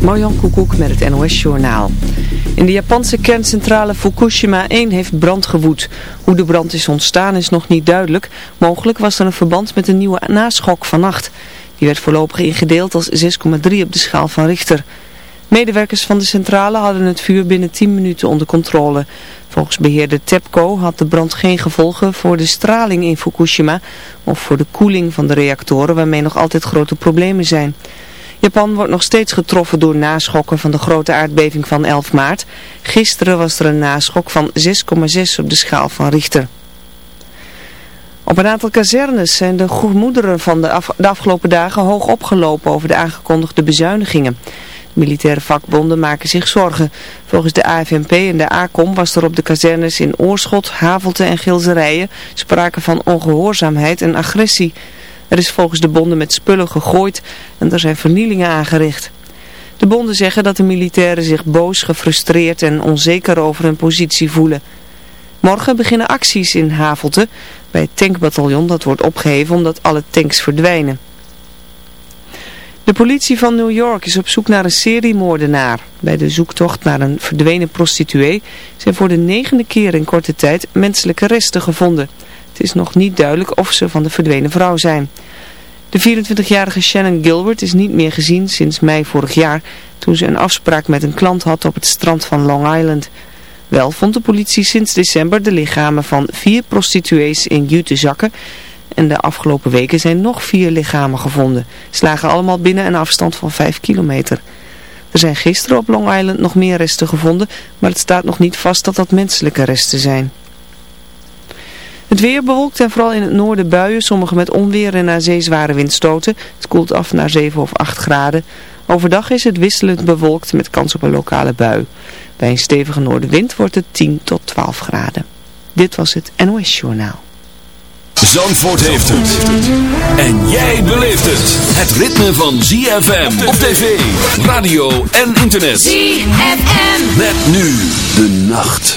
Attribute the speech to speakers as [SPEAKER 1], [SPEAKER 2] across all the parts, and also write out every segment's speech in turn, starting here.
[SPEAKER 1] Marjan Koekoek met het NOS Journaal. In de Japanse kerncentrale Fukushima 1 heeft brand gewoed. Hoe de brand is ontstaan is nog niet duidelijk. Mogelijk was er een verband met een nieuwe naschok vannacht. Die werd voorlopig ingedeeld als 6,3 op de schaal van Richter. Medewerkers van de centrale hadden het vuur binnen 10 minuten onder controle. Volgens beheerder TEPCO had de brand geen gevolgen voor de straling in Fukushima of voor de koeling van de reactoren waarmee nog altijd grote problemen zijn. Japan wordt nog steeds getroffen door naschokken van de grote aardbeving van 11 maart. Gisteren was er een naschok van 6,6 op de schaal van Richter. Op een aantal kazernes zijn de gemoederen van de, de afgelopen dagen hoog opgelopen over de aangekondigde bezuinigingen. Militaire vakbonden maken zich zorgen. Volgens de AFNP en de ACOM was er op de kazernes in Oorschot, Havelte en Gilzerijen sprake van ongehoorzaamheid en agressie. Er is volgens de bonden met spullen gegooid en er zijn vernielingen aangericht. De bonden zeggen dat de militairen zich boos, gefrustreerd en onzeker over hun positie voelen. Morgen beginnen acties in Havelte bij het tankbataljon dat wordt opgeheven omdat alle tanks verdwijnen. De politie van New York is op zoek naar een seriemoordenaar. Bij de zoektocht naar een verdwenen prostituee zijn voor de negende keer in korte tijd menselijke resten gevonden. Is nog niet duidelijk of ze van de verdwenen vrouw zijn. De 24-jarige Shannon Gilbert is niet meer gezien sinds mei vorig jaar, toen ze een afspraak met een klant had op het strand van Long Island. Wel vond de politie sinds december de lichamen van vier prostituees in jute zakken en de afgelopen weken zijn nog vier lichamen gevonden. Ze lagen allemaal binnen een afstand van 5 kilometer. Er zijn gisteren op Long Island nog meer resten gevonden, maar het staat nog niet vast dat dat menselijke resten zijn. Het weer bewolkt en vooral in het noorden buien, sommige met onweer en naar zee zware windstoten. Het koelt af naar 7 of 8 graden. Overdag is het wisselend bewolkt met kans op een lokale bui. Bij een stevige noordenwind wordt het 10 tot 12 graden. Dit was het NOS Journaal.
[SPEAKER 2] Zandvoort heeft het. En jij beleeft het. Het ritme van ZFM op tv, radio en internet.
[SPEAKER 3] ZFM.
[SPEAKER 2] Met nu de nacht.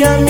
[SPEAKER 4] día